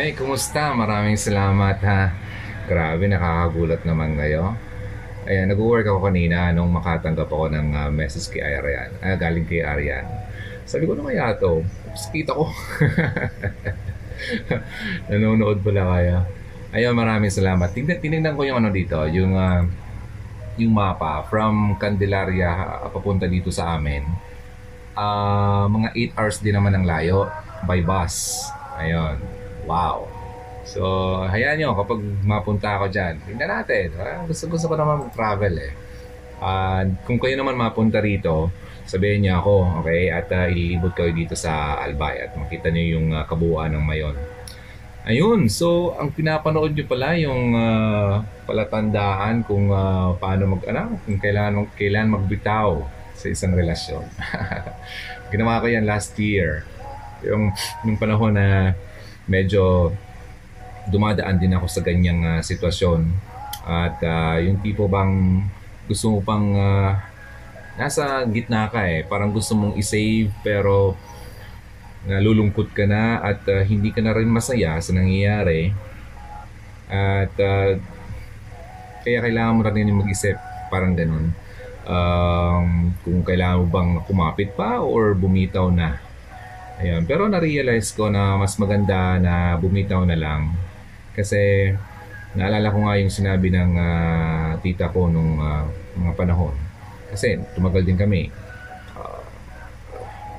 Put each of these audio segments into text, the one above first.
Hey, kumusta? Maraming salamat ha. Grabe, nakakagulat naman kayo. Ayan, nag-work ako kanina nung makatanggap ako ng ah, message kay Arian. Ah, galing kay Arian. Sabi ko, ano kaya to? Tapos kita ko. Nanonood pala kaya. Ayun, maraming salamat. Tingnan, tinignan ko yung ano dito, yung ah, yung mapa from Candelaria papunta dito sa amin. Ah, mga 8 hours din naman ang layo by bus. Ayun. Wow. So, hayaan nyo, kapag mapunta ako dyan, tingnan natin. Ah, gusto, gusto ko naman mag-travel eh. Ah, kung kayo naman mapunta rito, sabihin niyo ako, okay? At uh, ililibot kayo dito sa Albay at makita niyo yung ah, kabuuan ng Mayon. Ayun, so ang pinapanood nyo pala yung ah, palatandaan kung ah, paano mag ano, kung kailan kailan magbitaw sa isang relasyon. Ginawa ko yan last year. Yung yung panahon na medyo dumadaan din ako sa ganyang ah, sitwasyon. At ah, yung tipo bang gusto mo pang ah, nasa gitna ka eh, parang gusto mong i-save pero nalulungkot ka na at uh, hindi ka na rin masaya sa nangyayari. At uh, kaya kailangan mo rin mag-isip, parang ganun. Um, kung kailangan mo bang kumapit pa or bumitaw na. Ayun. Pero na-realize ko na mas maganda na bumitaw na lang. Kasi naalala ko nga yung sinabi ng ah, tita ko nung ah, mga panahon. Kasi tumagal din kami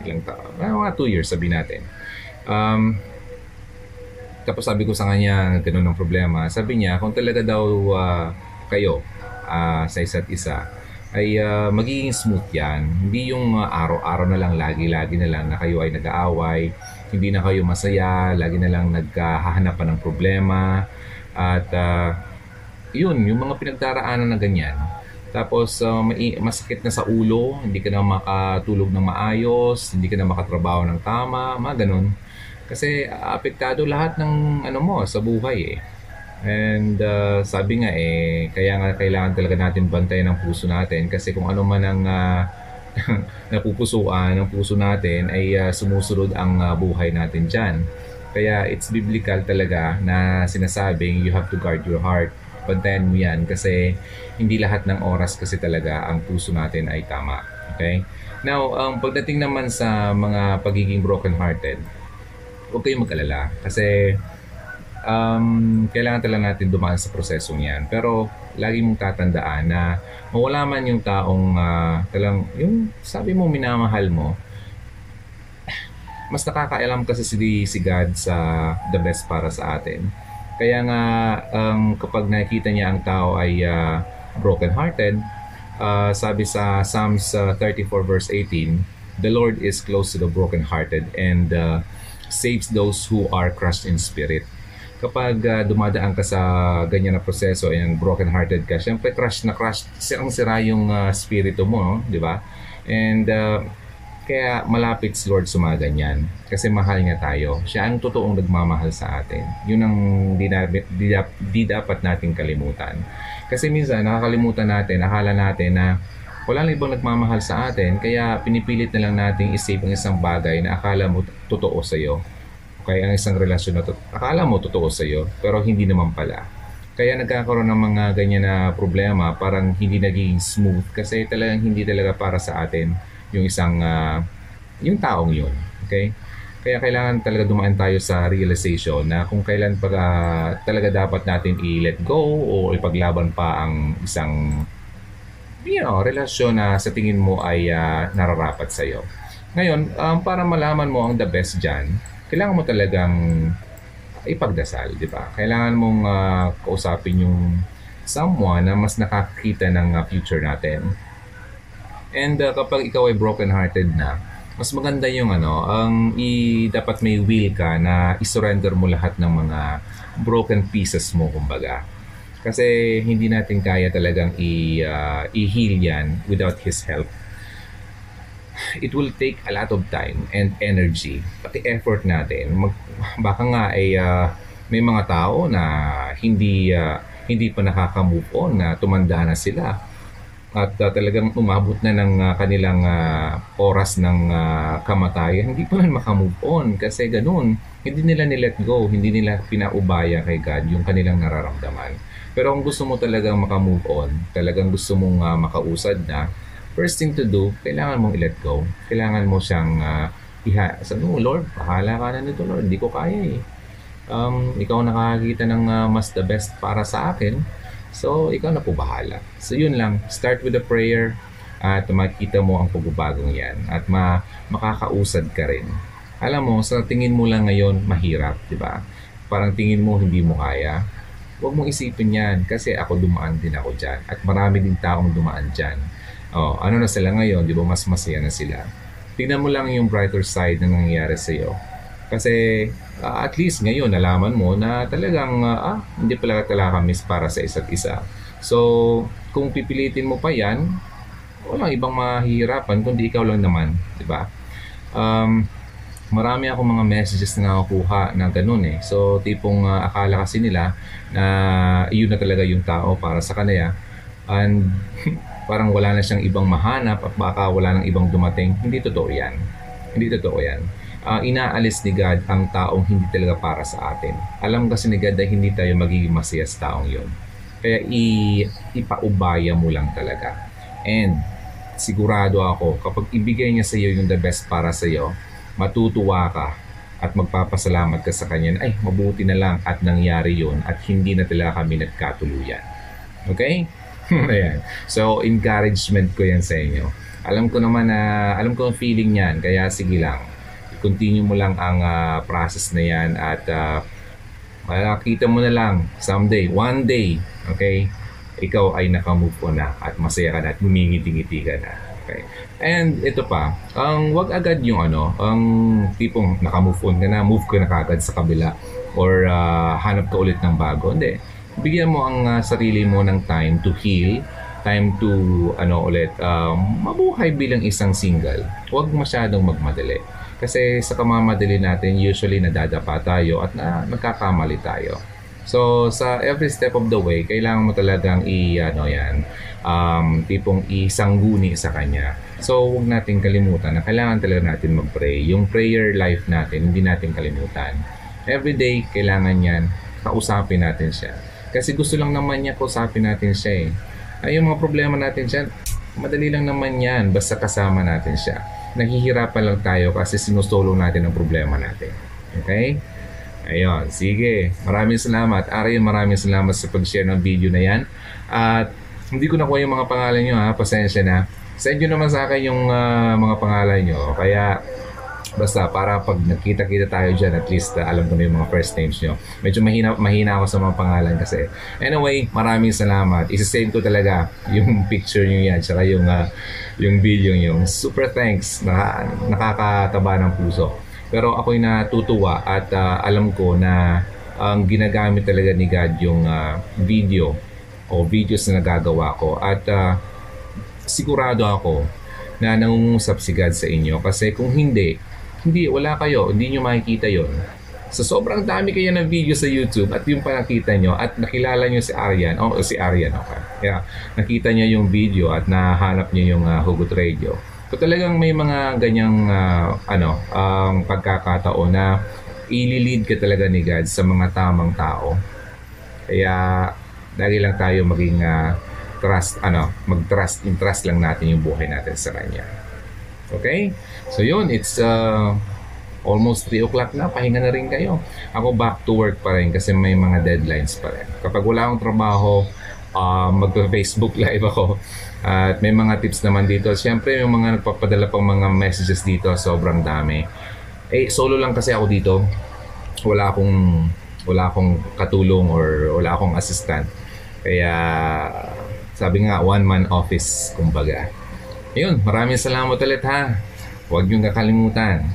ilang taon, ah, mga 2 years sabi natin. Um, tapos sabi ko sa kanya, ganun ang problema. Sabi niya, kung talaga daw ah, kayo ah, sa isa't isa, ay ah, magiging smooth yan. Hindi yung ah, araw-araw na lang, lagi-lagi na lang na kayo ay nag-aaway, hindi na kayo masaya, lagi na lang nagkahahanapan ng problema. At ah, yun, yung mga pinagdaraanan na ganyan, tapos uh, masakit na sa ulo, hindi ka na makatulog ng maayos, hindi ka na makatrabaho ng tama, mga ganun. Kasi uh, apektado lahat ng ano mo sa buhay eh. And uh, sabi nga eh, kaya nga kailangan talaga natin bantayan ang puso natin kasi kung ano man ang uh, napupusuan ng puso natin ay uh, sumusunod ang uh, buhay natin dyan. Kaya it's biblical talaga na sinasabing you have to guard your heart bantayan mo yan kasi hindi lahat ng oras kasi talaga ang puso natin ay tama. Okay? Now, um, pagdating naman sa mga pagiging broken-hearted, huwag kayong mag-alala kasi um, kailangan talaga natin dumaan sa prosesong yan. Pero lagi mong tatandaan na mawala man yung taong uh, talang, yung sabi mo minamahal mo, mas nakakailam kasi si, si God sa the best para sa atin. Kaya nga um, kapag nakikita niya ang tao ay uh, broken-hearted, uh, sabi sa Psalms uh, 34 verse 18, The Lord is close to the broken-hearted and uh, saves those who are crushed in spirit. Kapag uh, dumadaan ka sa ganyan na proseso and broken-hearted ka, syempre crush na crush, sirang sira yung uh, spirito mo, no? di ba? And uh, kaya malapit si Lord sumaganyan kasi mahal niya tayo. Siya ang totoong nagmamahal sa atin. Yun ang di, na, di, di dapat nating kalimutan. Kasi minsan nakakalimutan natin, akala natin na wala lang ibang nagmamahal sa atin kaya pinipilit na lang nating isave ang isang bagay na akala mo totoo sa iyo. Okay, ang isang relasyon na to, akala mo totoo sa iyo pero hindi naman pala. Kaya nagkakaroon ng mga ganyan na problema, parang hindi naging smooth kasi talagang hindi talaga para sa atin yung isang uh, yung taong yun. Okay? Kaya kailangan talaga dumaan tayo sa realization na kung kailan pa uh, talaga dapat natin i-let go o ipaglaban pa ang isang you know, relasyon na sa tingin mo ay uh, nararapat sa iyo. Ngayon, um, para malaman mo ang the best dyan, kailangan mo talagang ipagdasal, di ba? Kailangan mong uh, kausapin yung someone na mas nakakita ng uh, future natin And uh, kapag ikaw ay broken-hearted na, mas maganda yung ano, ang i dapat may will ka na i-surrender mo lahat ng mga broken pieces mo kumbaga. Kasi hindi natin kaya talagang i uh, i-heal 'yan without his help. It will take a lot of time and energy, pati effort natin. Mag, baka nga ay uh, may mga tao na hindi uh, hindi pa nakaka-move on na tumanda na sila at uh, talagang umabot na ng uh, kanilang uh, oras ng uh, kamatayan, hindi pa rin makamove on kasi ganun. Hindi nila nilet go, hindi nila pinaubaya kay God yung kanilang nararamdaman. Pero kung gusto mo talagang makamove on, talagang gusto mong uh, makausad na, first thing to do, kailangan mong i-let go. Kailangan mo siyang uh, iha. Sabi mo, Lord, bahala ka na nito, Lord. Hindi ko kaya eh. Um, ikaw nakakita ng uh, mas the best para sa akin So, ikaw na po bahala. So, yun lang. Start with a prayer at makita mo ang pagbabagong yan at ma makakausad ka rin. Alam mo, sa tingin mo lang ngayon, mahirap, di ba? Parang tingin mo hindi mo kaya. Huwag mong isipin yan kasi ako dumaan din ako dyan at marami din taong dumaan dyan. Oh, ano na sila ngayon, di ba mas masaya na sila. Tingnan mo lang yung brighter side na nangyayari sa iyo. Kasi uh, at least ngayon nalaman mo na talagang uh, ah, hindi pala talaga miss para sa isa't isa. So, kung pipilitin mo pa yan, walang ibang mahihirapan kundi ikaw lang naman, di ba? Um, marami akong mga messages na nakukuha na ganun eh. So, tipong uh, akala kasi nila na yun na talaga yung tao para sa kanila. And parang wala na siyang ibang mahanap at baka wala nang ibang dumating. Hindi totoo yan. Hindi totoo yan uh, inaalis ni God ang taong hindi talaga para sa atin. Alam kasi ni God na hindi tayo magiging masaya sa taong yon. Kaya i- ipaubaya mo lang talaga. And sigurado ako, kapag ibigay niya sa iyo yung the best para sa iyo, matutuwa ka at magpapasalamat ka sa kanya ay mabuti na lang at nangyari yon at hindi na talaga kami nagkatuluyan. Okay? Ayan. So, encouragement ko yan sa inyo. Alam ko naman na, alam ko ang feeling niyan, kaya sige lang continue mo lang ang uh, process na yan at uh, mo na lang someday, one day, okay, ikaw ay nakamove on na at masaya ka na at humingiti-ngiti ka na. Okay. And ito pa, ang wag agad yung ano, ang tipong nakamove on ka na, move ka na kagad sa kabila or uh, hanap ka ulit ng bago. Hindi. Bigyan mo ang uh, sarili mo ng time to heal, time to ano ulit, um, mabuhay bilang isang single. Huwag masyadong magmadali. Kasi sa kamamadali natin, usually nadadapa tayo at na, nagkakamali tayo. So, sa every step of the way, kailangan mo talagang i, ano yan, um, tipong isangguni sa Kanya. So, huwag natin kalimutan na kailangan talaga natin mag-pray. Yung prayer life natin, hindi natin kalimutan. Every day, kailangan yan, kausapin natin siya. Kasi gusto lang naman niya kausapin natin siya eh. Ay, yung mga problema natin siya, madali lang naman yan, basta kasama natin siya naghihirapan lang tayo kasi sinusolo natin ang problema natin. Okay? Ayun, sige. Maraming salamat. Ari, maraming salamat sa pag-share ng video na yan. At hindi ko nakuha yung mga pangalan nyo ha. Pasensya na. Send nyo naman sa akin yung uh, mga pangalan nyo. Kaya Basta para pag nakita-kita tayo dyan, at least uh, alam ko na yung mga first names nyo. Medyo mahina, mahina ako sa mga pangalan kasi. Anyway, maraming salamat. Isisave ko talaga yung picture nyo yan, tsaka yung, uh, yung video nyo. Super thanks. Naka, nakakataba ng puso. Pero ako'y natutuwa at uh, alam ko na ang ginagamit talaga ni God yung uh, video o videos na nagagawa ko. At uh, sigurado ako na nangungusap si God sa inyo kasi kung hindi, hindi, wala kayo. Hindi nyo makikita yon. So sobrang dami kayo ng video sa YouTube at yung pa nakita nyo at nakilala nyo si Arian, o oh, si Arian, okay. Kaya nakita nyo yung video at nahanap nyo yung uh, Hugot Radio. So talagang may mga ganyang uh, ano, um, pagkakataon na ililid ka talaga ni God sa mga tamang tao. Kaya lagi lang tayo maging uh, trust, ano, mag-trust, in-trust lang natin yung buhay natin sa Kanya. Okay? So yun, it's uh, almost 3 o'clock na, pahinga na rin kayo. Ako back to work pa rin kasi may mga deadlines pa rin. Kapag wala akong trabaho, uh, mag-Facebook live ako. At may mga tips naman dito. Siyempre, yung mga nagpapadala pang mga messages dito, sobrang dami. Eh, solo lang kasi ako dito. Wala akong wala akong katulong or wala akong assistant. Kaya sabi nga, one man office, kumbaga. Ayun, maraming salamat ulit ha. Huwag niyong kakalimutan.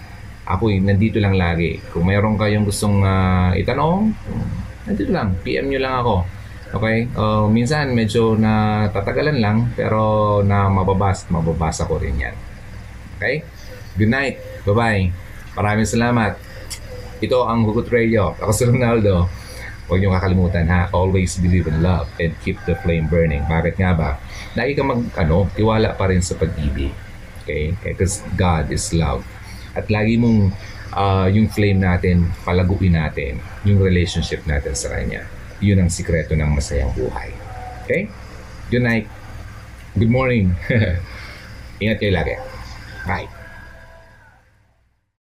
Ako nandito lang lagi. Kung mayroon kayong gustong uh, itanong, nandito lang. PM nyo lang ako. Okay? Uh, minsan medyo na tatagalan lang pero na mababasa, mababasa ko rin yan. Okay? Good night. Bye-bye. Maraming salamat. Ito ang Hugot Radio. Ako si Ronaldo. Huwag niyo kakalimutan ha, always believe in love and keep the flame burning. Bakit nga ba? Lagi ka mag, ano, tiwala pa rin sa pag-ibig. Okay? Because God is love. At lagi mong ah, yung flame natin, palaguin natin yung relationship natin sa Kanya. Yun ang sikreto ng masayang buhay. Okay? Good night. Good morning. Ingat kayo lagi. Bye.